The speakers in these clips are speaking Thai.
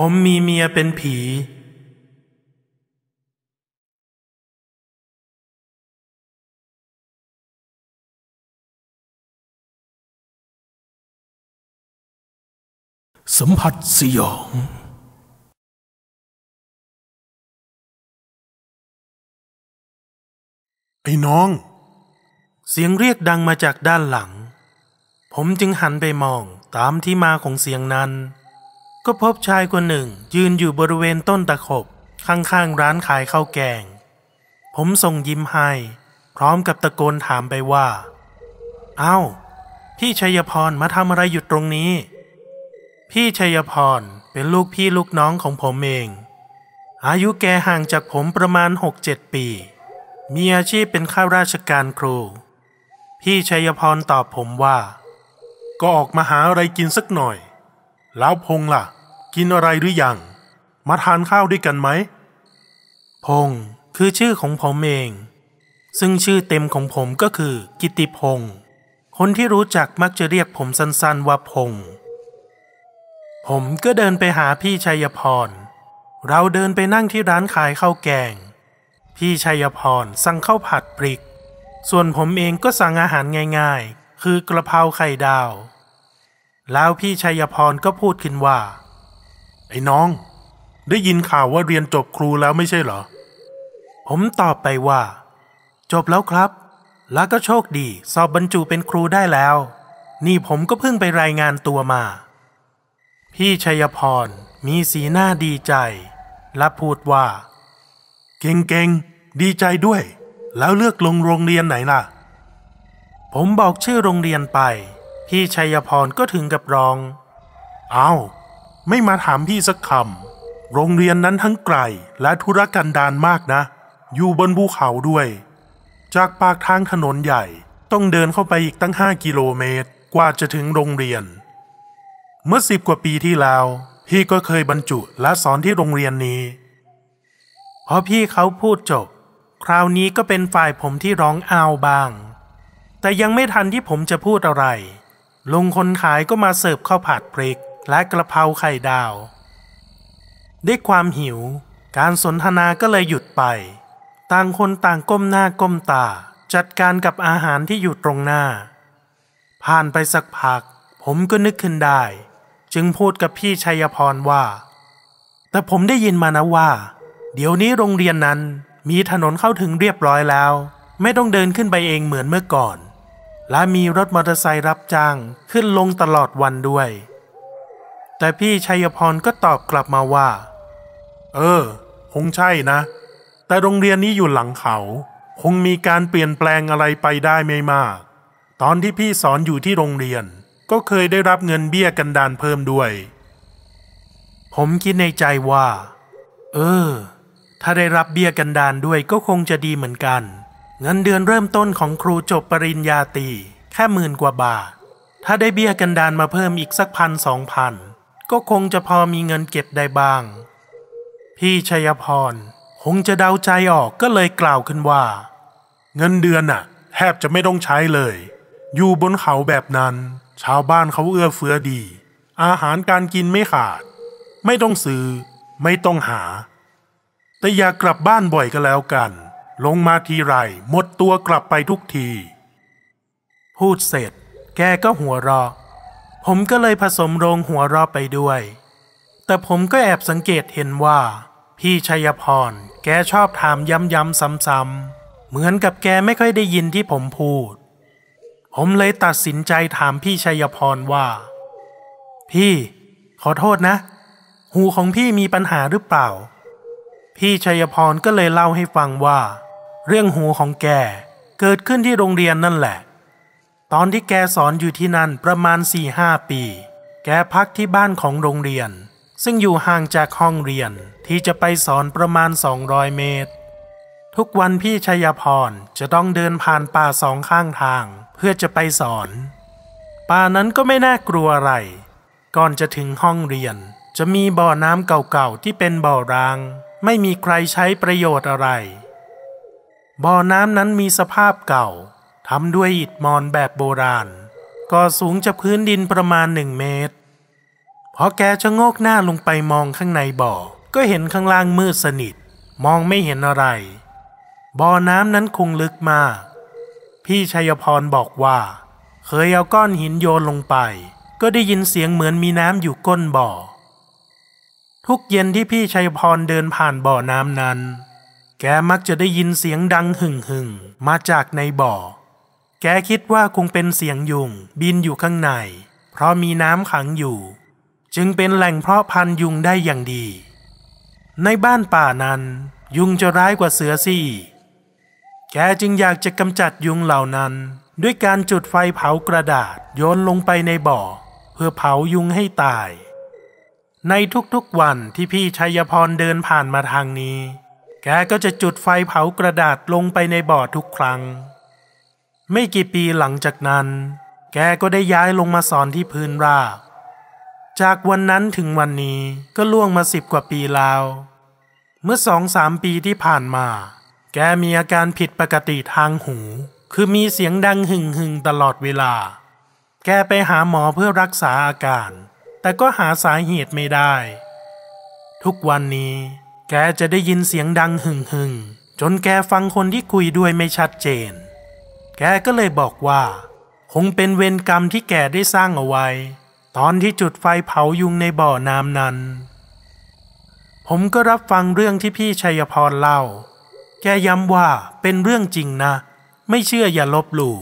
ผมมีเมียเป็นผีสัมผัสสยอง ไอ้น้อง เสียงเรียกดังมาจากด้านหลัง ผมจึงหันไปมองตามที่มาของเสียงนั้น ก็พบชายคนหนึ่ง ยืนอยู่บริเวณต้นตะขบ ข้างๆร้านขายข้าวแกง ผมส่งยิ้มให้ พร้อมกับตะโกนถามไปว่า เอ้า พี่ชัยพรมาทำอะไรอยู่ตรงนี้ พี่ชัยพรเป็นลูกพี่ลูกน้องของผมเอง อายุแกห่างจากผมประมาณ6-7ปี มีอาชีพเป็นข้าราชการครู พี่ชัยพรตอบผมว่า ก็ออกมาหาอะไรกินสักหน่อย แล้วพงล่ะ กินอะไรหรือยัง มาทานข้าวด้วยกันไหม พงษ์คือชื่อของผมเอง ซึ่งชื่อเต็มของผมก็คือ กิติพงษ์คนที่รู้จักมักจะเรียกผมสั้นๆว่าพงษ์ผมก็เดินไปหาพี่ชัยพร เราเดินไปนั่งที่ร้านขายข้าวแกง พี่ชัยพรสั่งข้าวผัดพริก ส่วนผมเองก็สั่งอาหารง่ายๆ คือกระเพราไข่ดาว แล้วพี่ชัยพรก็พูดขึ้นว่า ไอ้น้อง ได้ยินข่าวว่าเรียนจบครูแล้วไม่ใช่เหรอ ผมตอบไปว่า จบแล้วครับ แล้วก็โชคดี สอบบรรจุเป็นครูได้แล้ว นี่ผมก็เพิ่งไปรายงานตัวมา พี่ชัยพรมีสีหน้าดีใจ และพูดว่า เก่งๆ ดีใจด้วย แล้วเลือกลงโรงเรียนไหนล่ะ ผมบอกชื่อโรงเรียนไป พี่ชัยพรก็ถึงกับร้องอ้าว ไม่มาถามพี่สักคำโรงเรียนนั้นทั้งไกลและธุรกันดารมากนะ อยู่บนภูเขาด้วย จากปากทางถนนใหญ่ต้องเดินเข้าไปอีกตั้งห้ากิโลเมตร กว่าจะถึงโรงเรียน เมื่อสิบกว่าปีที่แล้ว พี่ก็เคยบรรจุและสอนที่โรงเรียนนี้พอพี่เขาพูดจบ คราวนี้ก็เป็นฝ่ายผมที่ร้องอ้าวบ้าง แต่ยังไม่ทันที่ผมจะพูดอะไร ลุงคนขายก็มาเสิร์ฟข้าวผัดพริก และกระเพราไข่ดาว ด้วยความหิว การสนทนาก็เลยหยุดไป ต่างคนต่างก้มหน้าก้มตา จัดการกับอาหารที่อยู่ตรงหน้า ผ่านไปสักพัก ผมก็นึกขึ้นได้ จึงพูดกับพี่ชัยพรว่า แต่ผมได้ยินมานะว่า เดี๋ยวนี้โรงเรียนนั้นมีถนนเข้าถึงเรียบร้อยแล้ว ไม่ต้องเดินขึ้นไปเองเหมือนเมื่อก่อน และมีรถมอเตอร์ไซค์รับจ้างขึ้นลงตลอดวันด้วย แต่พี่ชัยพรก็ตอบกลับมาว่า เออ คงใช่นะ แต่โรงเรียนนี้อยู่หลังเขา คงมีการเปลี่ยนแปลงอะไรไปได้ไม่มาก ตอนที่พี่สอนอยู่ที่โรงเรียน ก็เคยได้รับเงินเบี้ยกันดานเพิ่มด้วย ผมคิดในใจว่า เออ ถ้าได้รับเบี้ยกันดานด้วยก็คงจะดีเหมือนกัน เงินเดือนเริ่มต้นของครูจบปริญญาตรีแค่หมื่นกว่าบาท ถ้าได้เบี้ยกันดานมาเพิ่มอีกสักพันสองพัน ก็คงจะพอมีเงินเก็บได้บ้าง พี่ชัยพร คงจะเดาใจออกก็เลยกล่าวขึ้นว่า เงินเดือนน่ะ แทบจะไม่ต้องใช้เลย อยู่บนเขาแบบนั้น ชาวบ้านเขาเอื้อเฟื้อดี อาหารการกินไม่ขาด ไม่ต้องซื้อ ไม่ต้องหา แต่อย่ากลับบ้านบ่อยก็แล้วกัน ลงมาทีไรหมดตัวกลับไปทุกที พูดเสร็จ แกก็หัวเราะ ผมก็เลยผสมโรงหัวราะไปด้วย แต่ผมก็แอบสังเกตเห็นว่า พี่ชัยพร แกชอบถามย้ำๆซ้ำๆ เหมือนกับแกไม่ค่อยได้ยินที่ผมพูด ผมเลยตัดสินใจถามพี่ชัยพรว่า พี่ ขอโทษนะ หูของพี่มีปัญหาหรือเปล่า พี่ชัยพรก็เลยเล่าให้ฟังว่า เรื่องหูของแกเกิดขึ้นที่โรงเรียนนั่นแหละ ตอนที่แกสอนอยู่ที่นั่นประมาณสี่ห้าปี แกพักที่บ้านของโรงเรียน ซึ่งอยู่ห่างจากห้องเรียนที่จะไปสอนประมาณ 200 เมตร ทุกวันพี่ชัยพรจะต้องเดินผ่านป่าสองข้างทางเพื่อจะไปสอน ป่านั้นก็ไม่น่ากลัวอะไร ก่อนจะถึงห้องเรียน จะมีบ่อน้ำเก่าๆที่เป็นบ่อร้าง ไม่มีใครใช้ประโยชน์อะไร บ่อน้ำนั้นมีสภาพเก่า ทำด้วยอิฐมอนแบบโบราณก็สูงจากพื้นดินประมาณหนึ่งเมตร พอแกชะโงกหน้าลงไปมองข้างในบ่อ ก็เห็นข้างล่างมืดสนิท มองไม่เห็นอะไร บ่อน้ำนั้นคงลึกมาก พี่ชัยพรบอกว่า เคยเอาก้อนหินโยนลงไป ก็ได้ยินเสียงเหมือนมีน้ำอยู่ก้นบ่อ ทุกเย็นที่พี่ชัยพรเดินผ่านบ่อน้ำนั้น แกมักจะได้ยินเสียงดังหึ่งหึ่งมาจากในบ่อ แกคิดว่าคงเป็นเสียงยุงบินอยู่ข้างใน เพราะมีน้ำขังอยู่ จึงเป็นแหล่งเพาะพันธุ์ยุงได้อย่างดี ในบ้านป่านั้น ยุงจะร้ายกว่าเสือซี่แกจึงอยากจะกำจัดยุงเหล่านั้น ด้วยการจุดไฟเผากระดาษโยนลงไปในบ่อ เพื่อเผายุงให้ตาย ในทุกๆวันที่พี่ชัยพรเดินผ่านมาทางนี้ แกก็จะจุดไฟเผากระดาษลงไปในบ่อทุกครั้ง ไม่กี่ปีหลังจากนั้น แกก็ได้ย้ายลงมาสอนที่พื้นราบ จากวันนั้นถึงวันนี้ก็ล่วงมาสิบกว่าปีแล้ว เมื่อสองสามปีที่ผ่านมา แกมีอาการผิดปกติทางหู คือมีเสียงดังหึ่งหึงตลอดเวลา แกไปหาหมอเพื่อรักษาอาการ แต่ก็หาสาเหตุไม่ได้ ทุกวันนี้ แกจะได้ยินเสียงดังหึ่งหึงจนแกฟังคนที่คุยด้วยไม่ชัดเจน แกก็เลยบอกว่า คงเป็นเวรกรรมที่แกได้สร้างเอาไว้ ตอนที่จุดไฟเผายุงในบ่อน้ำนั้น ผมก็รับฟังเรื่องที่พี่ชัยพรเล่า แกย้ำว่าเป็นเรื่องจริงนะ ไม่เชื่ออย่าลบหลู่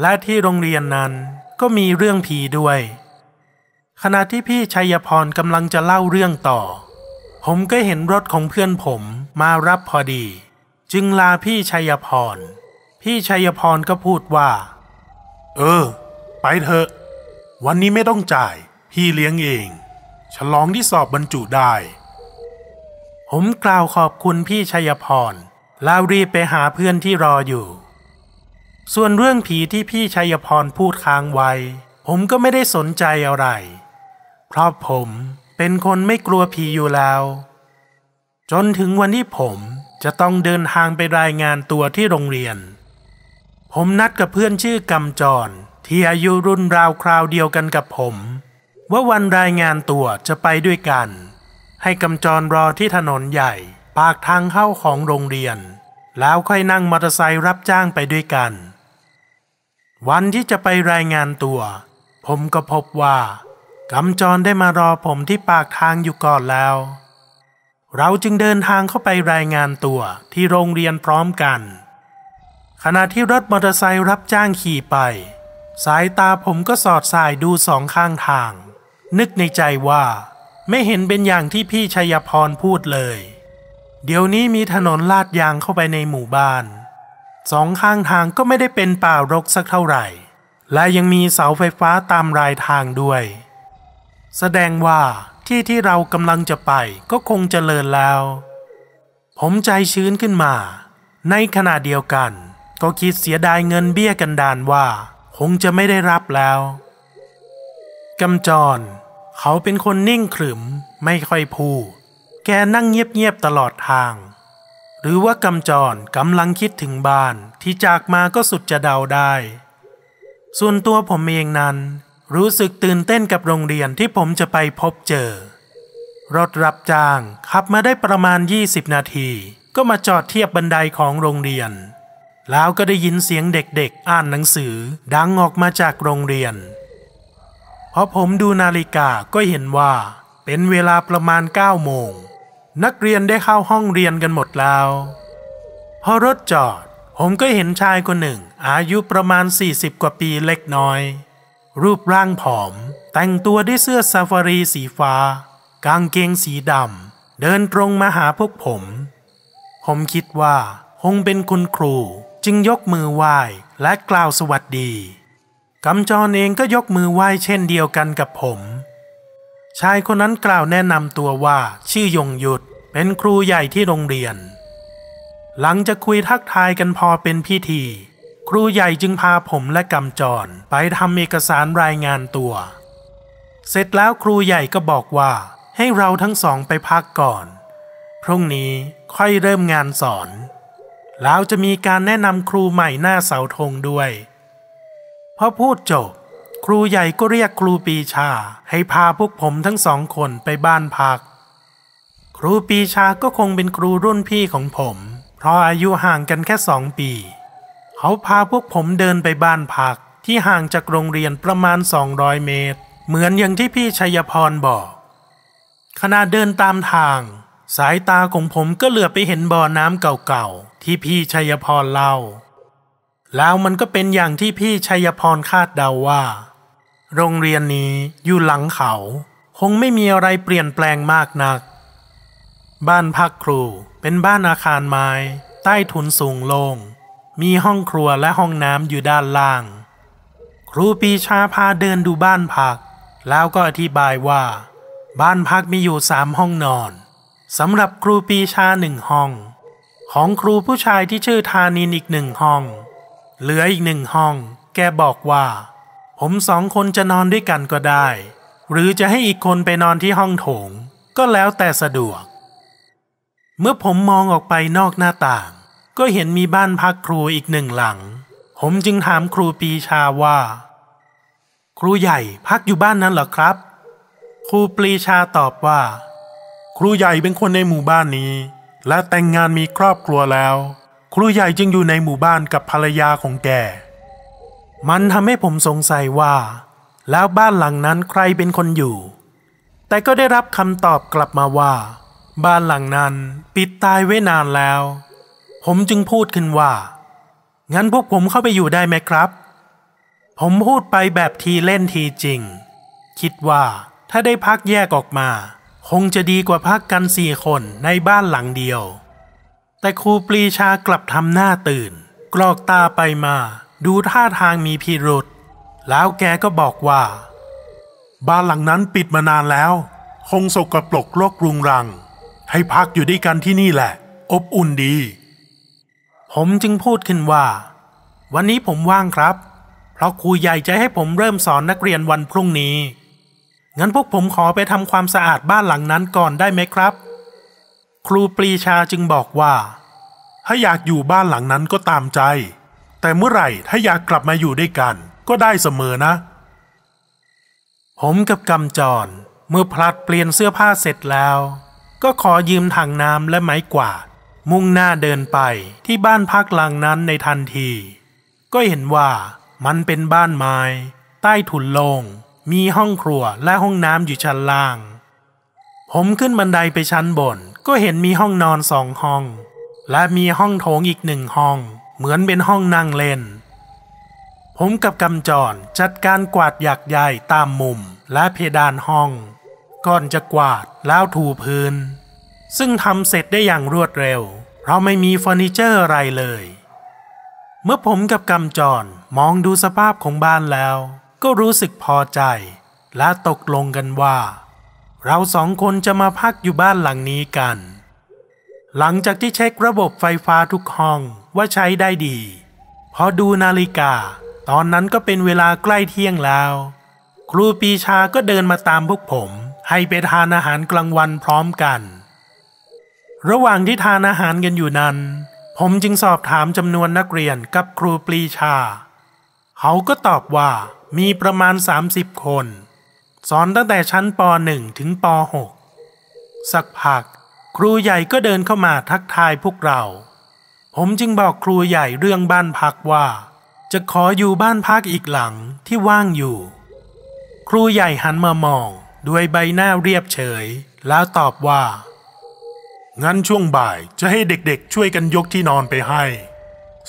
และที่โรงเรียนนั้นก็มีเรื่องผีด้วยขณะที่พี่ชัยพรกำลังจะเล่าเรื่องต่อ ผมก็เห็นรถของเพื่อนผมมารับพอดี จึงลาพี่ชัยพร พี่ชัยพรก็พูดว่า เออ ไปเถอะ วันนี้ไม่ต้องจ่าย พี่เลี้ยงเอง ฉลองที่สอบบรรจุได้ ผมกล่าวขอบคุณพี่ชัยพรแล้วรีบไปหาเพื่อนที่รออยู่ ส่วนเรื่องผีที่พี่ชัยพรพูดค้างไว้ ผมก็ไม่ได้สนใจอะไร เพราะผมเป็นคนไม่กลัวผีอยู่แล้ว จนถึงวันที่ผมจะต้องเดินทางไปรายงานตัวที่โรงเรียน ผมนัดกับเพื่อนชื่อกำจร ที่อายุรุ่นราวคราวเดียวกันกับผม ว่าวันรายงานตัวจะไปด้วยกัน ให้กำจรรอที่ถนนใหญ่ ปากทางเข้าของโรงเรียน แล้วค่อยนั่งมอเตอร์ไซค์รับจ้างไปด้วยกัน วันที่จะไปรายงานตัว ผมก็พบว่ากำจรได้มารอผมที่ปากทางอยู่ก่อนแล้ว เราจึงเดินทางเข้าไปรายงานตัวที่โรงเรียนพร้อมกัน ขณะที่รถมอเตอร์ไซค์รับจ้างขี่ไป สายตาผมก็สอดสายดูสองข้างทาง นึกในใจว่า ไม่เห็นเป็นอย่างที่พี่ชัยพรพูดเลย เดี๋ยวนี้มีถนนลาดยางเข้าไปในหมู่บ้าน สองข้างทางก็ไม่ได้เป็นป่ารกสักเท่าไหร่ และยังมีเสาไฟฟ้าตามรายทางด้วย แสดงว่าที่ที่เรากำลังจะไปก็คงเจริญแล้ว ผมใจชื้นขึ้นมา ในขณะเดียวกัน ก็คิดเสียดายเงินเบี้ยกันดานว่า คงจะไม่ได้รับแล้วกำจร เขาเป็นคนนิ่งขรึมไม่ค่อยพูดแกนั่งเงียบๆตลอดทาง หรือว่ากำจรกำลังคิดถึงบ้านที่จากมาก็สุดจะเดาได้ ส่วนตัวผมเองนั้น รู้สึกตื่นเต้นกับโรงเรียนที่ผมจะไปพบเจอ รถรับจ้างขับมาได้ประมาณ 20 นาที ก็มาจอดเทียบบันไดของโรงเรียน แล้วก็ได้ยินเสียงเด็กๆ อ่านหนังสือ ดังออกมาจากโรงเรียน พอผมดูนาฬิกาก็เห็นว่า เป็นเวลาประมาณ9โมง นักเรียนได้เข้าห้องเรียนกันหมดแล้ว พอรถจอด ผมก็เห็นชายคนหนึ่ง อายุประมาณ 40 กว่าปีเล็กน้อย รูปร่างผอม แต่งตัวด้วยเสื้อซาฟารีสีฟ้า กางเกงสีดำเดินตรงมาหาพวกผม ผมคิดว่าคงเป็นคุณครู จึงยกมือไหว้และกล่าวสวัสดีกำจรเองก็ยกมือไหว้เช่นเดียวกันกับผม ชายคนนั้นกล่าวแนะนำตัวว่าชื่อยงยุทธเป็นครูใหญ่ที่โรงเรียน หลังจากคุยทักทายกันพอเป็นพิธี ครูใหญ่จึงพาผมและกำจรไปทำเอกสารรายงานตัว เสร็จแล้วครูใหญ่ก็บอกว่าให้เราทั้งสองไปพักก่อน พรุ่งนี้ค่อยเริ่มงานสอน แล้วจะมีการแนะนำครูใหม่หน้าเสาธงด้วยพอพูดจบ ครูใหญ่ก็เรียกครูปีชา ให้พาพวกผมทั้งสองคนไปบ้านพัก ครูปีชาก็คงเป็นครูรุ่นพี่ของผม เพราะอายุห่างกันแค่สองปี เขาพาพวกผมเดินไปบ้านพักที่ห่างจากโรงเรียนประมาณ 200 เมตร เหมือนอย่างที่พี่ชัยพรบอก ขณะเดินตามทาง สายตาของผมก็เหลือไปเห็นบ่อน้ำเก่าๆ ที่พี่ชัยพรเล่า แล้วมันก็เป็นอย่างที่พี่ชัยพรคาดเดาว่า โรงเรียนนี้อยู่หลังเขา คงไม่มีอะไรเปลี่ยนแปลงมากนัก บ้านพักครูเป็นบ้านอาคารไม้ ใต้ถุนสูงโลง่งมีห้องครัวและห้องน้ำอยู่ด้านล่าง ครูปีชาพาเดินดูบ้านพัก แล้วก็อธิบายว่า บ้านพักมีอยู่สามห้องนอน สำหรับครูปีชาหนึ่งห้อง ของครูผู้ชายที่ชื่อธานินอีกหนึ่งห้อง เหลืออีกหนึ่งห้อง แกบอกว่า ผมสองคนจะนอนด้วยกันก็ได้ หรือจะให้อีกคนไปนอนที่ห้องโถง ก็แล้วแต่สะดวก เมื่อผมมองออกไปนอกหน้าต่าง ก็เห็นมีบ้านพักครูอีกหนึ่งหลัง ผมจึงถามครูปีชาว่า ครูใหญ่พักอยู่บ้านนั้นเหรอครับ ครูปรีชาตอบว่า รูใหญ่เป็นคนในหมู่บ้านนี้ และแต่งงานมีครอบครัวแล้ว ครูใหญ่จึงอยู่ในหมู่บ้านกับภรรยาของแก มันทำให้ผมสงสัยว่า แล้วบ้านหลังนั้นใครเป็นคนอยู่ แต่ก็ได้รับคำตอบกลับมาว่า บ้านหลังนั้นปิดตายไว้นานแล้ว ผมจึงพูดขึ้นว่า งั้นพวกผมเข้าไปอยู่ได้ไหมครับ ผมพูดไปแบบทีเล่นทีจริง คิดว่าถ้าได้พักแยกออกมา คงจะดีกว่าพักกันสี่คนในบ้านหลังเดียว แต่ครูปรีชากลับทำหน้าตื่น กรอกตาไปมา ดูท่าทางมีพิรุษแล้วแกก็บอกว่า บ้านหลังนั้นปิดมานานแล้ว คงสกปรกโรครุงรัง ให้พักอยู่ด้วยกันที่นี่แหละ อบอุ่นดี ผมจึงพูดขึ้นว่า วันนี้ผมว่างครับ เพราะครูใหญ่จะให้ผมเริ่มสอนนักเรียนวันพรุ่งนี้ งั้นพวกผมขอไปทำความสะอาดบ้านหลังนั้นก่อนได้ไหมครับ ครูปรีชาจึงบอกว่า ถ้าอยากอยู่บ้านหลังนั้นก็ตามใจ แต่เมื่อไหร่ถ้าอยากกลับมาอยู่ด้วยกัน ก็ได้เสมอนะ ผมกับกำจร เมื่อพลัดเปลี่ยนเสื้อผ้าเสร็จแล้ว ก็ขอยืมถังน้ำและไม้กวาดมุ่งหน้าเดินไปที่บ้านพักหลังนั้นในทันที ก็เห็นว่ามันเป็นบ้านไม้ ใต้ถุนโลง่ง มีห้องครัวและห้องน้ำอยู่ชั้นล่าง ผมขึ้นบันไดไปชั้นบน ก็เห็นมีห้องนอนสองห้อง และมีห้องโถงอีกหนึ่งห้อง เหมือนเป็นห้องนั่งเล่น ผมกับกำจรจัดการกวาดหยักใยตามมุมและเพดานห้อง ก่อนจะกวาดแล้วถูพื้น ซึ่งทำเสร็จได้อย่างรวดเร็ว เพราะไม่มีเฟอร์นิเจอร์อะไรเลย เมื่อผมกับกำจรมองดูสภาพของบ้านแล้ว ก็รู้สึกพอใจ และตกลงกันว่า เราสองคนจะมาพักอยู่บ้านหลังนี้กัน หลังจากที่เช็คระบบไฟฟ้าทุกห้องว่าใช้ได้ดี พอดูนาฬิกา ตอนนั้นก็เป็นเวลาใกล้เที่ยงแล้ว ครูปีชาก็เดินมาตามพวกผม ให้ไปทานอาหารกลางวันพร้อมกัน ระหว่างที่ทานอาหารกันอยู่นั้น ผมจึงสอบถามจำนวนนักเรียนกับครูปรีชา เขาก็ตอบว่า มีประมาณ 30 คน สอนตั้งแต่ชั้นป .1 ถึงป .6 สักพัก ครูใหญ่ก็เดินเข้ามาทักทายพวกเรา ผมจึงบอกครูใหญ่เรื่องบ้านพักว่า จะขออยู่บ้านพักอีกหลังที่ว่างอยู่ ครูใหญ่หันมามองด้วยใบหน้าเรียบเฉย แล้วตอบว่า งั้นช่วงบ่ายจะให้เด็กๆช่วยกันยกที่นอนไปให้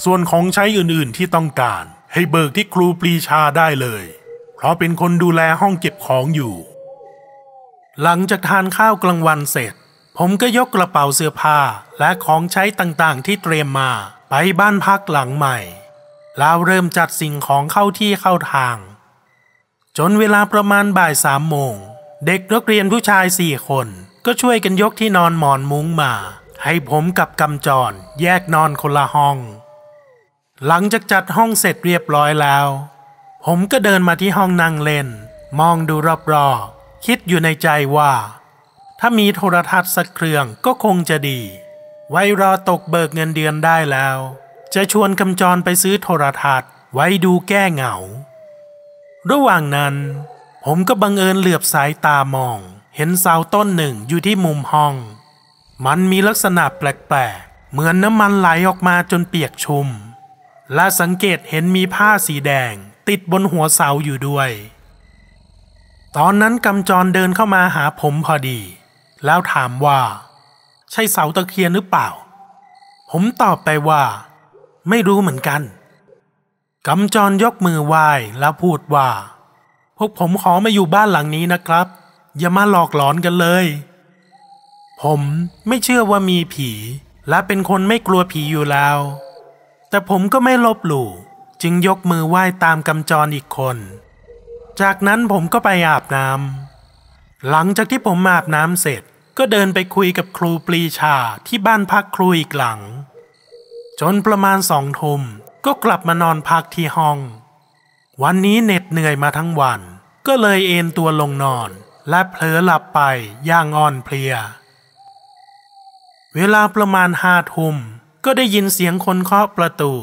ส่วนของใช้อื่นๆที่ต้องการ ให้เบิกที่ครูปรีชาได้เลย เพราะเป็นคนดูแลห้องเก็บของอยู่ หลังจากทานข้าวกลางวันเสร็จ ผมก็ยกกระเป๋าเสื้อผ้าและของใช้ต่างๆ ที่เตรียมมาไปบ้านพักหลังใหม่ แล้วเริ่มจัดสิ่งของเข้าที่เข้าทาง จนเวลาประมาณบ่ายสามโมง เด็กนักเรียนผู้ชายสี่คนก็ช่วยกันยกที่นอนหมอนมุ้งมา ให้ผมกับกำจรแยกนอนคนละห้อง หลังจากจัดห้องเสร็จเรียบร้อยแล้ว ผมก็เดินมาที่ห้องนั่งเล่น มองดูรอบๆคิดอยู่ในใจว่า ถ้ามีโทรทัศน์สักเครื่องก็คงจะดี ไว้รอตกเบิกเงินเดือนได้แล้ว จะชวนกำจรไปซื้อโทรทัศน์ ไว้ดูแก้เหงา ระหว่างนั้น ผมก็บังเอิญเหลือบสายตามอง เห็นเสาต้นหนึ่งอยู่ที่มุมห้อง มันมีลักษณะแปลกๆ เหมือนน้ำมันไหลออกมาจนเปียกชุ่ม และสังเกตเห็นมีผ้าสีแดง ติดบนหัวเสาอยู่ด้วย ตอนนั้นกำจรเดินเข้ามาหาผมพอดี แล้วถามว่า ใช่เสาตะเคียนหรือเปล่า ผมตอบไปว่า ไม่รู้เหมือนกันกำจรยกมือไหว้แล้วพูดว่า พวกผมขอมาอยู่บ้านหลังนี้นะครับ อย่ามาหลอกหลอนกันเลย ผมไม่เชื่อว่ามีผี และเป็นคนไม่กลัวผีอยู่แล้ว แต่ผมก็ไม่ลบหลู่จึงยกมือไหว้ตามกำจรอีกคน จากนั้นผมก็ไปอาบน้ำหลังจากที่ผมอาบน้ำเสร็จก็เดินไปคุยกับครูปรีชาที่บ้านพักครูอีกหลัง จนประมาณสองทุ่มก็กลับมานอนพักที่ห้อง วันนี้เหน็ดเหนื่อยมาทั้งวัน ก็เลยเอนตัวลงนอน และเผลอหลับไปอย่างอ่อนเพลีย เวลาประมาณห้าทุ่ม ก็ได้ยินเสียงคนเคาะประตู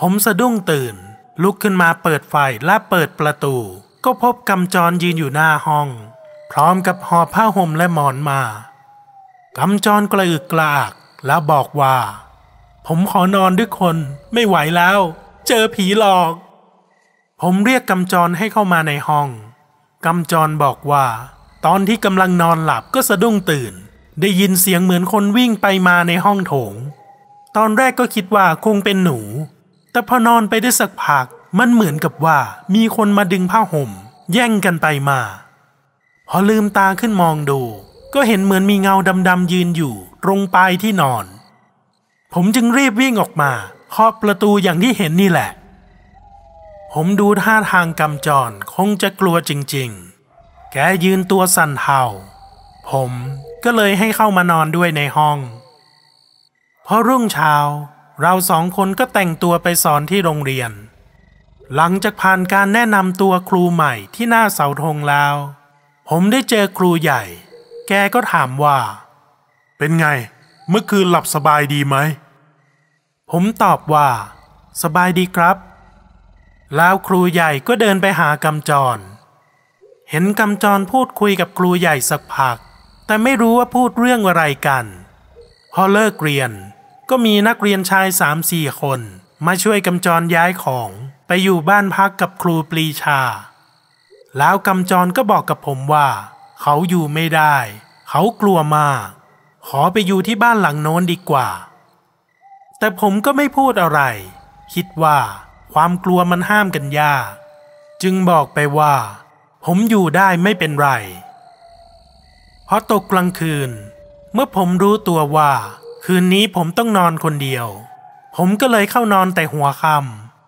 ผมสะดุ้งตื่น ลุกขึ้นมาเปิดไฟและเปิดประตู ก็พบกำจรยืนอยู่หน้าห้อง พร้อมกับห่อผ้าห่มและหมอนมากำจรกระอึกกระอักแล้วบอกว่า ผมขอนอนด้วยคนไม่ไหวแล้ว เจอผีหลอก ผมเรียกกำจรให้เข้ามาในห้องกำจรบอกว่า ตอนที่กำลังนอนหลับก็สะดุ้งตื่น ได้ยินเสียงเหมือนคนวิ่งไปมาในห้องโถง ตอนแรกก็คิดว่าคงเป็นหนู แต่พอนอนไปได้สักพักมันเหมือนกับว่ามีคนมาดึงผ้าห่ม แย่งกันไปมา พอลืมตาขึ้นมองดู ก็เห็นเหมือนมีเงาดำๆยืนอยู่ ตรงปลายที่นอน ผมจึงรีบวิ่งออกมาเคาะประตูอย่างที่เห็นนี่แหละ ผมดูท่าทางกำจรคงจะกลัวจริงๆ แกยืนตัวสั่นเทาผม ก็เลยให้เข้ามานอนด้วยในห้อง พอรุ่งเช้าเราสองคนก็แต่งตัวไปสอนที่โรงเรียน หลังจากผ่านการแนะนำตัวครูใหม่ที่หน้าเสาธงแล้ว ผมได้เจอครูใหญ่ แกก็ถามว่า เป็นไง เมื่อคืนหลับสบายดีไหม ผมตอบว่า สบายดีครับ แล้วครูใหญ่ก็เดินไปหากำจร เห็นกำจรพูดคุยกับครูใหญ่สักพัก แต่ไม่รู้ว่าพูดเรื่องอะไรกัน พอเลิกเรียน ก็มีนักเรียนชายสามสี่คน มาช่วยกำจรย้ายของไปอยู่บ้านพักกับครูปรีชา แล้วกำจรก็บอกกับผมว่า เขาอยู่ไม่ได้ เขากลัวมาก ขอไปอยู่ที่บ้านหลังโน้นดีกว่า แต่ผมก็ไม่พูดอะไร คิดว่าความกลัวมันห้ามกันยาก จึงบอกไปว่า ผมอยู่ได้ไม่เป็นไร พอตกกลางคืน เมื่อผมรู้ตัวว่า คืนนี้ผมต้องนอนคนเดียว ผมก็เลยเข้านอนแต่หัวค่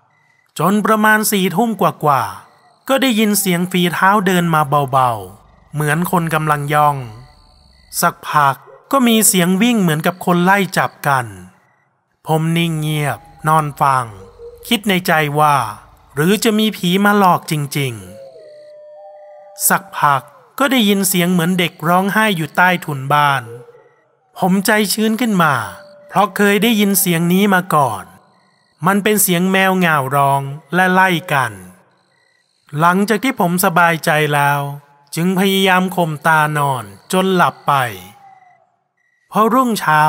ำจนประมาณสี่ทุ่มกว่าๆก็ได้ยินเสียงฝีเท้าเดินมาเบาๆ เหมือนคนกำลังย่อง สักพักก็มีเสียงวิ่งเหมือนกับคนไล่จับกัน ผมนิ่งเงียบ นอนฟัง คิดในใจว่า หรือจะมีผีมาหลอกจริง ๆ สักพัก ก็ได้ยินเสียงเหมือนเด็กร้องไห้อยู่ใต้ถุนบ้าน ผมใจชื้นขึ้นมา เพราะเคยได้ยินเสียงนี้มาก่อน มันเป็นเสียงแมวเหงาร้องและไล่กัน หลังจากที่ผมสบายใจแล้ว จึงพยายามข่มตานอนจนหลับไปพอรุ่งเช้า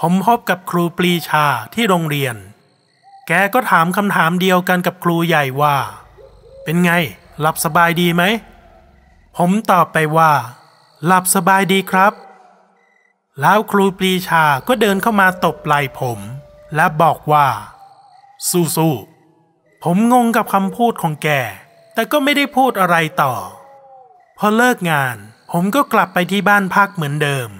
ผมพบกับครูปรีชาที่โรงเรียน แกก็ถามคำถามเดียวกันกับครูใหญ่ว่า เป็นไง หลับสบายดีไหม ผมตอบไปว่า หลับสบายดีครับ แล้วครูปรีชาก็เดินเข้ามาตบไหล่ผม และบอกว่า สู้ๆผมงงกับคำพูดของแก แต่ก็ไม่ได้พูดอะไรต่อ พอเลิกงานผมก็กลับไปที่บ้านพักเหมือนเดิม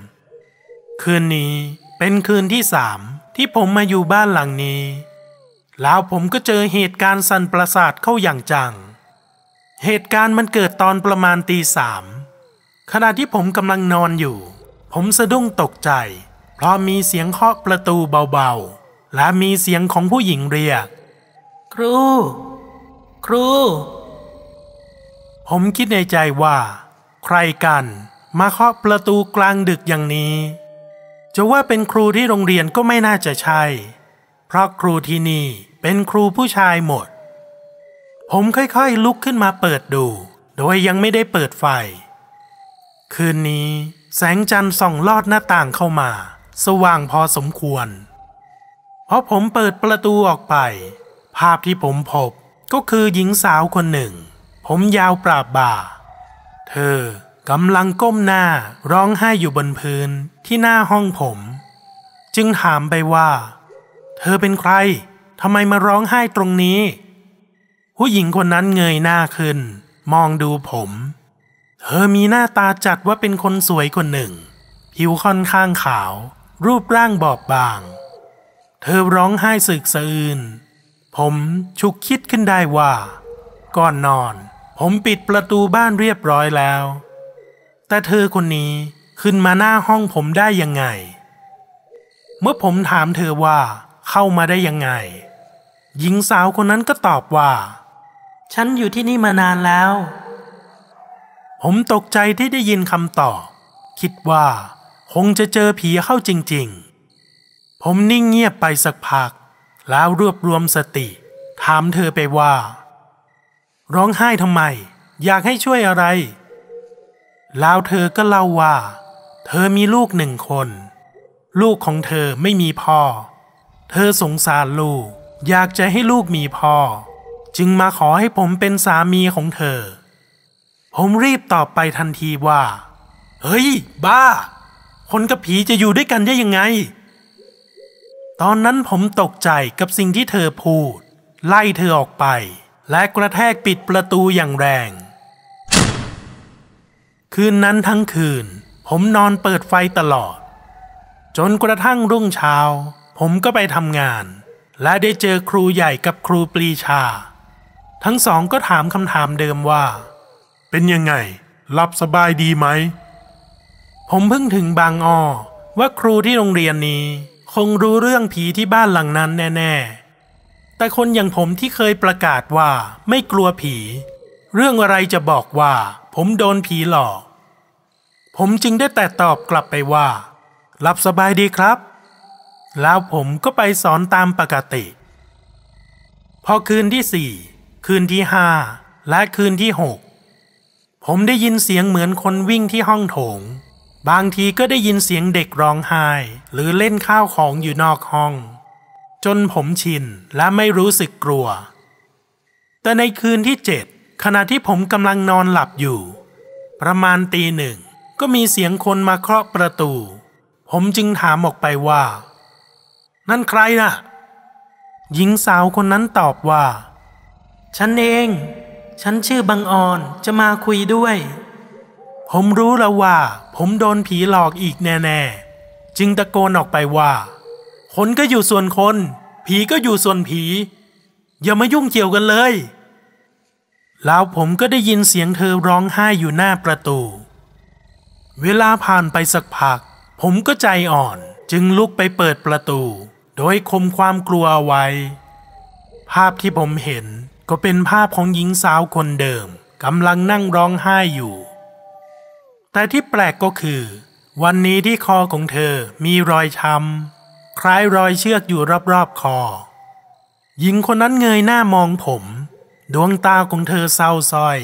คืนนี้เป็นคืนที่สามที่ผมมาอยู่บ้านหลังนี้ แล้วผมก็เจอเหตุการณ์สั่นประสาทเข้าอย่างจัง เหตุการณ์มันเกิดตอนประมาณตีสามขณะที่ผมกำลังนอนอยู่ ผมสะดุ้งตกใจ เพราะมีเสียงเคาะประตูเบาๆ และมีเสียงของผู้หญิงเรียก ครู ครู ผมคิดในใจว่า ใครกันมาเคาะประตูกลางดึกอย่างนี้ จะว่าเป็นครูที่โรงเรียนก็ไม่น่าจะใช่ เพราะครูที่นี่เป็นครูผู้ชายหมด ผมค่อยๆลุกขึ้นมาเปิดดู โดยยังไม่ได้เปิดไฟ คืนนี้แสงจันทร์ส่องลอดหน้าต่างเข้ามา สว่างพอสมควรพอผมเปิดประตูออกไป ภาพที่ผมพบก็คือหญิงสาวคนหนึ่ง ผมยาวปราบบ่า เธอกำลังก้มหน้าร้องไห้อยู่บนพื้นที่หน้าห้องผม จึงถามไปว่า เธอเป็นใครทำไมมาร้องไห้ตรงนี้ ผู้หญิงคนนั้นเงยหน้าขึ้น มองดูผม เธอมีหน้าตาจัดว่าเป็นคนสวยคนหนึ่ง ผิวค่อนข้างขาว รูปร่างบอบบาง เธอร้องไห้สึกสะอื้นผมฉุกคิดขึ้นได้ว่า ก่อนนอน ผมปิดประตูบ้านเรียบร้อยแล้ว แต่เธอคนนี้ขึ้นมาหน้าห้องผมได้ยังไง เมื่อผมถามเธอว่าเข้ามาได้ยังไง หญิงสาวคนนั้นก็ตอบว่า ฉันอยู่ที่นี่มานานแล้ว ผมตกใจที่ได้ยินคำตอบ คิดว่า คงจะเจอผีเข้าจริง ๆ ผมนิ่งเงียบไปสักพัก แล้วรวบรวมสติ ถามเธอไปว่า ร้องไห้ทำไม อยากให้ช่วยอะไร แล้วเธอก็เล่าว่า เธอมีลูกหนึ่งคน ลูกของเธอไม่มีพ่อ เธอสงสารลูก อยากจะให้ลูกมีพ่อ จึงมาขอให้ผมเป็นสามีของเธอ ผมรีบตอบไปทันทีว่า เฮ้ย บ้า คนกับผีจะอยู่ด้วยกันได้ยังไง ตอนนั้นผมตกใจกับสิ่งที่เธอพูด ไล่เธอออกไป และกระแทกปิดประตูอย่างแรง คืนนั้นทั้งคืน ผมนอนเปิดไฟตลอด จนกระทั่งรุ่งเช้า ผมก็ไปทำงานและได้เจอครูใหญ่กับครูปรีชา ทั้งสองก็ถามคำถามเดิมว่า เป็นยังไงหลับสบายดีไหม ผมเพิ่งถึงบางอ้อว่าครูที่โรงเรียนนี้ คงรู้เรื่องผีที่บ้านหลังนั้นแน่ ๆ แต่คนอย่างผมที่เคยประกาศว่าไม่กลัวผี เรื่องอะไรจะบอกว่า ผมโดนผีหลอก ผมจึงได้แต่ตอบกลับไปว่าหลับสบายดีครับ แล้วผมก็ไปสอนตามปกติ พอคืนที่สี่ คืนที่ห้าและคืนที่หกผมได้ยินเสียงเหมือนคนวิ่งที่ห้องโถง บางทีก็ได้ยินเสียงเด็กร้องไห้ หรือเล่นข้าวของอยู่นอกห้อง จนผมชินและไม่รู้สึกกลัว แต่ในคืนที่เจ็ดขณะที่ผมกำลังนอนหลับอยู่ ประมาณตีหนึ่งก็มีเสียงคนมาเคาะประตู ผมจึงถามออกไปว่า นั่นใครนะ่ะ หญิงสาวคนนั้นตอบว่า ฉันเอง ฉันชื่อบังออนจะมาคุยด้วย ผมรู้แล้วว่า ผมโดนผีหลอกอีกแน่ๆ จึงตะโกนออกไปว่า คนก็อยู่ส่วนคน ผีก็อยู่ส่วนผี อย่ามายุ่งเกี่ยวกันเลย แล้วผมก็ได้ยินเสียงเธอร้องไห้อยู่หน้าประตู เวลาผ่านไปสักพัก ผมก็ใจอ่อนจึงลุกไปเปิดประตู โดยคมความกลัวไว้ ภาพที่ผมเห็น ก็เป็นภาพของหญิงสาวคนเดิมกำลังนั่งร้องไห้อยู่ แต่ที่แปลกก็คือ วันนี้ที่คอของเธอมีรอยช้ำคล้ายรอยเชือกอยู่รอบๆคอ หญิงคนนั้นเงยหน้ามองผม ดวงตาของเธอเศร้าส้อย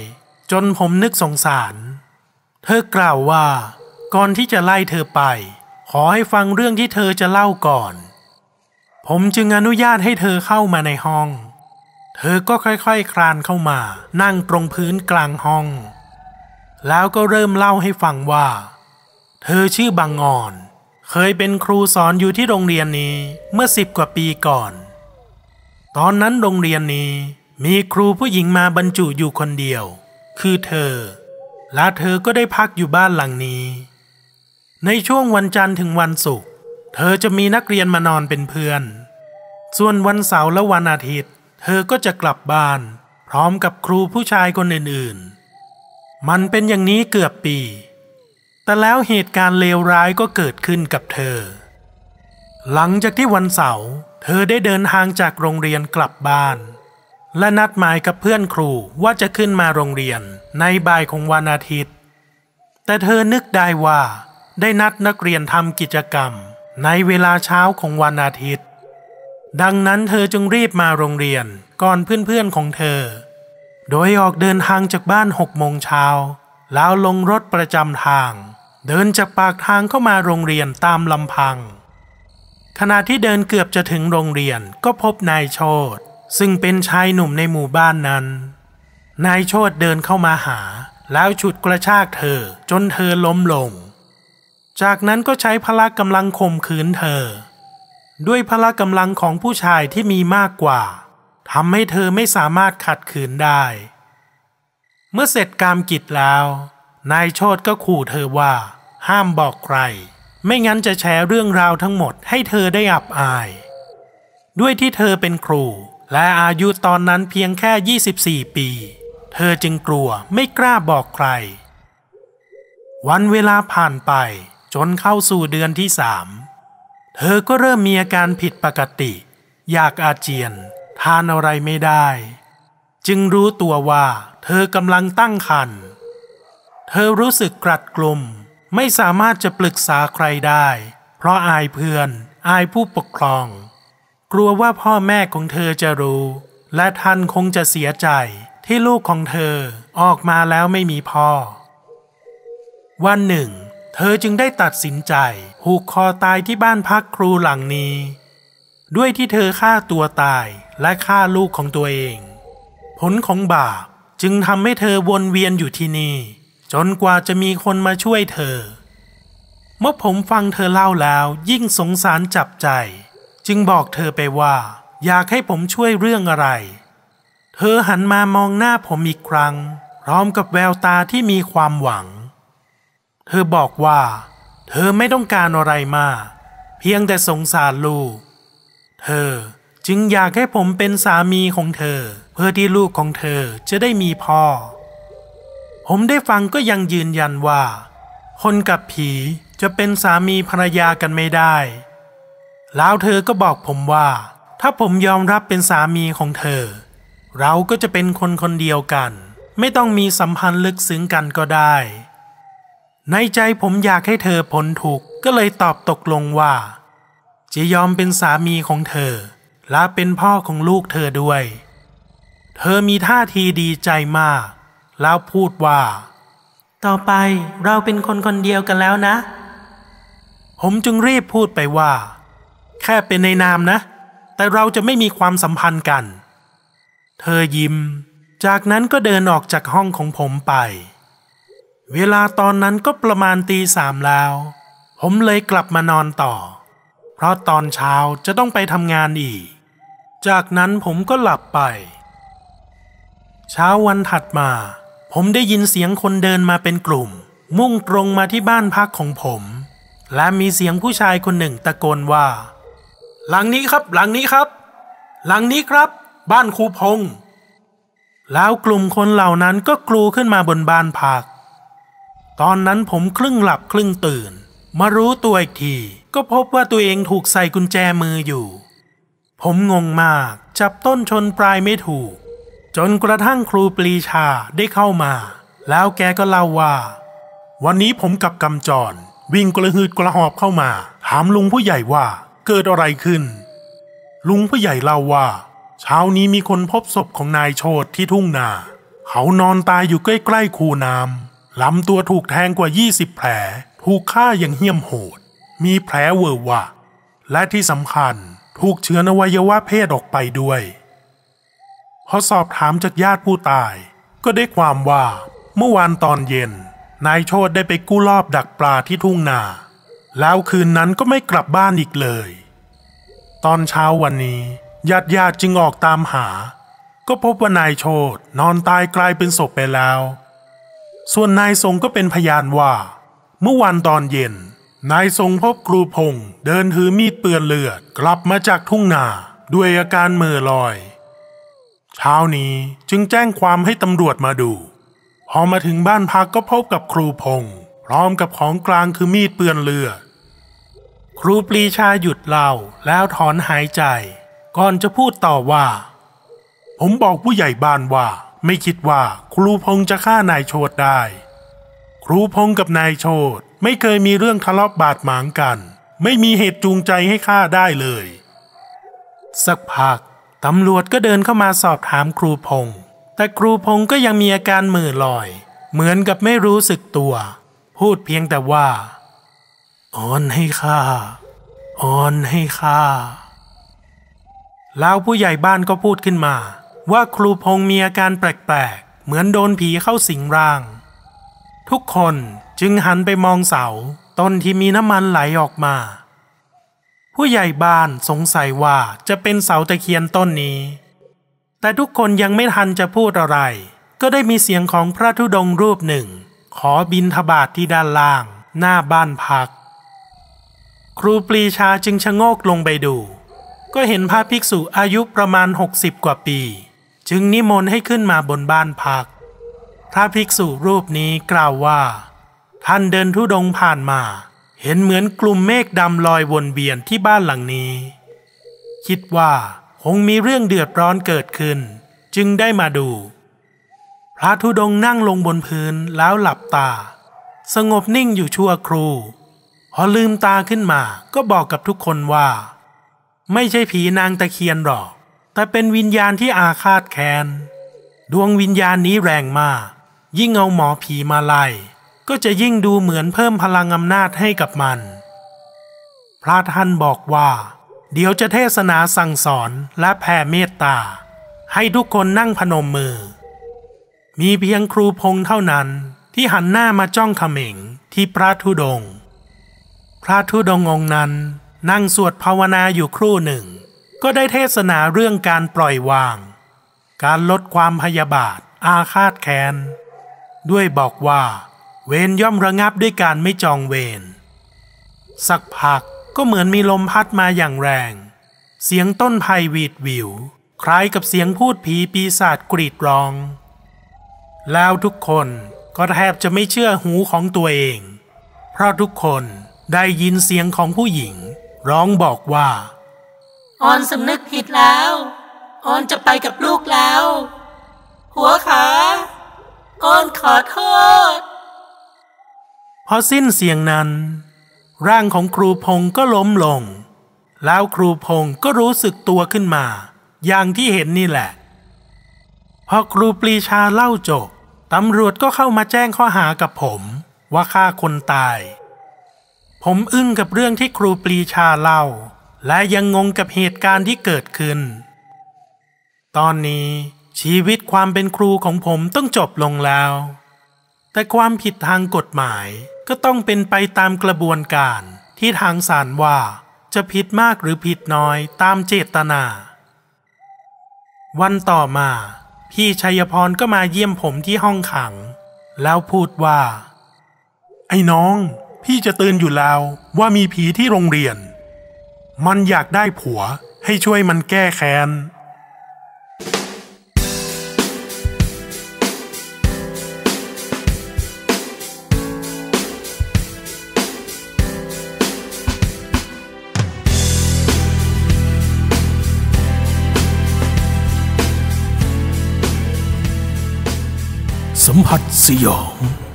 จนผมนึกสงสาร เธอกล่าวว่า ก่อนที่จะไล่เธอไป ขอให้ฟังเรื่องที่เธอจะเล่าก่อน ผมจึงอนุญาตให้เธอเข้ามาในห้อง เธอก็ค่อยๆคคลานเข้ามา นั่งตรงพื้นกลางห้อง แล้วก็เริ่มเล่าให้ฟังว่า เธอชื่อบางอ่อน เคยเป็นครูสอนอยู่ที่โรงเรียนนี้เมื่อสิบกว่าปีก่อน ตอนนั้นโรงเรียนนี้มีครูผู้หญิงมาบรรจุอยู่คนเดียว คือเธอ และเธอก็ได้พักอยู่บ้านหลังนี้ ในช่วงวันจันทร์ถึงวันศุกร์เธอจะมีนักเรียนมานอนเป็นเพื่อน ส่วนวันเสาร์และวันอาทิตย์ เธอก็จะกลับบ้าน พร้อมกับครูผู้ชายคนอื่นๆ มันเป็นอย่างนี้เกือบปี แต่แล้วเหตุการณ์เลวร้ายก็เกิดขึ้นกับเธอ หลังจากที่วันเสาร์เธอได้เดินทางจากโรงเรียนกลับบ้าน และนัดหมายกับเพื่อนครูว่าจะขึ้นมาโรงเรียนในบ่ายของวันอาทิตย์ แต่เธอนึกได้ว่าได้นัดนักเรียนทำกิจกรรมในเวลาเช้าของวันอาทิตย์ ดังนั้นเธอจึงรีบมาโรงเรียนก่อนเพื่อนๆของเธอ โดยออกเดินทางจากบ้านหกโมงเช้าแล้วลงรถประจำทาง เดินจากปากทางเข้ามาโรงเรียนตามลำพัง ขณะที่เดินเกือบจะถึงโรงเรียนก็พบนายโชตซึ่งเป็นชายหนุ่มในหมู่บ้านนั้น นายโชตเดินเข้ามาหา แล้วฉุดกระชากเธอจนเธอล้มลง จากนั้นก็ใช้พละกำลังข่มขืนเธอ ด้วยพละกำลังของผู้ชายที่มีมากกว่าทำให้เธอไม่สามารถขัดขืนได้ เมื่อเสร็จกามกิจแล้ว นายโชตก็ขู่เธอว่า ห้ามบอกใคร ไม่งั้นจะแชร์เรื่องราวทั้งหมดให้เธอได้อับอาย ด้วยที่เธอเป็นครู และอายุตอนนั้นเพียงแค่ 24 ปี เธอจึงกลัวไม่กล้าบอกใคร วันเวลาผ่านไปจนเข้าสู่เดือนที่สาม เธอก็เริ่มมีอาการผิดปกติ อยากอาเจียน ทานอะไรไม่ได้ จึงรู้ตัวว่า เธอกำลังตั้งครรภ์เธอรู้สึกกรัดกลุ่ม ไม่สามารถจะปรึกษาใครได้ เพราะอายเพื่อน อายผู้ปกครอง กลัวว่าพ่อแม่ของเธอจะรู้ และท่านคงจะเสียใจที่ลูกของเธอออกมาแล้วไม่มีพ่อ วันหนึ่ง เธอจึงได้ตัดสินใจผูกคอตายที่บ้านพักครูหลังนี้ ด้วยที่เธอฆ่าตัวตายและฆ่าลูกของตัวเอง ผลของบาปจึงทำให้เธอวนเวียนอยู่ที่นี่ จนกว่าจะมีคนมาช่วยเธอ เมื่อผมฟังเธอเล่าแล้วยิ่งสงสารจับใจ จึงบอกเธอไปว่า อยากให้ผมช่วยเรื่องอะไร เธอหันมามองหน้าผมอีกครั้ง พร้อมกับแววตาที่มีความหวัง เธอบอกว่า เธอไม่ต้องการอะไรมาก เพียงแต่สงสารลูก เธอจึงอยากให้ผมเป็นสามีของเธอ เพื่อที่ลูกของเธอจะได้มีพ่อ ผมได้ฟังก็ยังยืนยันว่า คนกับผีจะเป็นสามีภรรยากันไม่ได้ แล้วเธอก็บอกผมว่า ถ้าผมยอมรับเป็นสามีของเธอ เราก็จะเป็นคนคนเดียวกัน ไม่ต้องมีสัมพันธ์ลึกซึ้งกันก็ได้ ในใจผมอยากให้เธอพ้นทุกข์ก็เลยตอบตกลงว่า จะยอมเป็นสามีของเธอ และเป็นพ่อของลูกเธอด้วย เธอมีท่าทีดีใจมาก แล้วพูดว่า ต่อไปเราเป็นคนคนเดียวกันแล้วนะ ผมจึงรีบพูดไปว่า แค่เป็นในนามนะ แต่เราจะไม่มีความสัมพันธ์กัน เธอยิ้ม จากนั้นก็เดินออกจากห้องของผมไป เวลาตอนนั้นก็ประมาณตีสามแล้ว ผมเลยกลับมานอนต่อ เพราะตอนเช้าจะต้องไปทำงานอีก จากนั้นผมก็หลับไป เช้าวันถัดมา ผมได้ยินเสียงคนเดินมาเป็นกลุ่ม มุ่งตรงมาที่บ้านพักของผม และมีเสียงผู้ชายคนหนึ่งตะโกนว่า หลังนี้ครับ หลังนี้ครับ หลังนี้ครับ บ้านครูพง แล้วกลุ่มคนเหล่านั้นก็กลูขึ้นมาบนบ้านพัก ตอนนั้นผมครึ่งหลับครึ่งตื่น มารู้ตัวอีกที ก็พบว่าตัวเองถูกใส่กุญแจมืออยู่ ผมงงมาก จับต้นชนปลายไม่ถูก จนกระทั่งครูปรีชาได้เข้ามา แล้วแกก็เล่าว่า วันนี้ผมกับกำจร วิ่งกระหืดกระหอบเข้ามา ถามลุงผู้ใหญ่ว่าเกิดอะไรขึ้น ลุงผู้ใหญ่เล่าว่า เช้านี้มีคนพบศพของนายโชตที่ทุ่งนา เขานอนตายอยู่ใกล้ๆคูน้ำ ลำตัวถูกแทงกว่า 20 แผล ถูกฆ่าอย่างเหี้ยมโหด มีแผลเวอะวะ และที่สำคัญถูกเฉือนวัยวะเพศออกไปด้วย พอสอบถามจากญาติผู้ตาย ก็ได้ความว่าเมื่อวานตอนเย็น นายโชตได้ไปกู้รอบดักปลาที่ทุ่งนา แล้วคืนนั้นก็ไม่กลับบ้านอีกเลย ตอนเช้าวันนี้ญาติญาติจึงออกตามหา ก็พบว่านายโชตนอนตายกลายเป็นศพไปแล้ว ส่วนนายทรงก็เป็นพยานว่า เมื่อวันตอนเย็น นายทรงพบครูพงษ์เดินถือมีดเปื้อนเลือดกลับมาจากทุ่งนาด้วยอาการเมื่อลอย เช้านี้จึงแจ้งความให้ตำรวจมาดู พอมาถึงบ้านพักก็พบกับครูพงษ์พร้อมกับของกลางคือมีดเปื้อนเลือดครูปรีชาหยุดเล่าแล้วถอนหายใจ ก่อนจะพูดต่อว่า ผมบอกผู้ใหญ่บ้านว่า ไม่คิดว่าครูพงษ์จะฆ่านายโชตได้ ครูพงษ์กับนายโชตไม่เคยมีเรื่องทะเลาะบาดหมางกัน ไม่มีเหตุจูงใจให้ฆ่าได้เลย สักพักตำรวจก็เดินเข้ามาสอบถามครูพงษ์แต่ครูพงศ์ก็ยังมีอาการมือลอย เหมือนกับไม่รู้สึกตัว พูดเพียงแต่ว่า อ่อนให้ข้าอ่อนให้ข้าแล้วผู้ใหญ่บ้านก็พูดขึ้นมา ว่าครูพงศ์มีอาการแปลกๆ เหมือนโดนผีเข้าสิงร่าง ทุกคนจึงหันไปมองเสาต้นที่มีน้ำมันไหลออกมา ผู้ใหญ่บ้านสงสัยว่าจะเป็นเสาตะเคียนต้นนี้ แต่ทุกคนยังไม่ทันจะพูดอะไร ก็ได้มีเสียงของพระธุดงค์รูปหนึ่ง ขอบินทบาทที่ด้านล่าง หน้าบ้านพัก ครูปรีชาจึงชะโงกลงไปดู ก็เห็นพระภิกษุอายุประมาณ 60 กว่าปี จึงนิมนต์ให้ขึ้นมาบนบ้านพัก พระภิกษุรูปนี้กล่าวว่า ท่านเดินทุดงผ่านมา เห็นเหมือนกลุ่มเมฆดำลอยวนเวียนที่บ้านหลังนี้ คิดว่าคงมีเรื่องเดือดร้อนเกิดขึ้น จึงได้มาดู พระธุดงนั่งลงบนพื้นแล้วหลับตา สงบนิ่งอยู่ชั่วครู่พอลืมตาขึ้นมาก็บอกกับทุกคนว่า ไม่ใช่ผีนางตะเคียนหรอก แต่เป็นวิญญาณที่อาฆาตแค้น ดวงวิญญาณนี้แรงมาก ยิ่งเอาหมอผีมาไล่ก็จะยิ่งดูเหมือนเพิ่มพลังอำนาจให้กับมัน พระท่านบอกว่า เดี๋ยวจะเทศนาสั่งสอนและแผ่เมตตา ให้ทุกคนนั่งพนมมือ มีเพียงครูพงเท่านั้นที่หันหน้ามาจ้องเขม็งที่พระธุดง พระธุดงองค์นั้นนั่งสวดภาวนาอยู่ครู่หนึ่ง ก็ได้เทศนาเรื่องการปล่อยวาง การลดความพยาบาท อาฆาตแค้น ด้วยบอกว่า เวรย่อมระงับด้วยการไม่จองเวร สักพักก็เหมือนมีลมพัดมาอย่างแรง เสียงต้นไผ่หวีดหวิว คล้ายกับเสียงพูดผีปีศาจกรีดร้อง แล้วทุกคนก็แทบจะไม่เชื่อหูของตัวเอง เพราะทุกคนได้ยินเสียงของผู้หญิง ร้องบอกว่า ออนสำนึกผิดแล้ว ออนจะไปกับลูกแล้ว หัวขา ออนขอโทษ พอสิ้นเสียงนั้น ร่างของครูพงศ์ก็ล้มลง แล้วครูพงศ์ก็รู้สึกตัวขึ้นมา อย่างที่เห็นนี่แหละ พอครูปรีชาเล่าจบตำรวจก็เข้ามาแจ้งข้อหากับผม ว่าฆ่าคนตาย ผมอึ้งกับเรื่องที่ครูปรีชาเล่า และยังงงกับเหตุการณ์ที่เกิดขึ้น ตอนนี้ชีวิตความเป็นครูของผมต้องจบลงแล้ว แต่ความผิดทางกฎหมายก็ต้องเป็นไปตามกระบวนการที่ทางศาลว่าจะผิดมากหรือผิดน้อยตามเจตนา วันต่อมา พี่ชัยพรก็มาเยี่ยมผมที่ห้องขัง แล้วพูดว่า ไอ้น้อง พี่จะเตือนอยู่แล้วว่ามีผีที่โรงเรียน มันอยากได้ผัวให้ช่วยมันแก้แค้น สัมผัสสยอง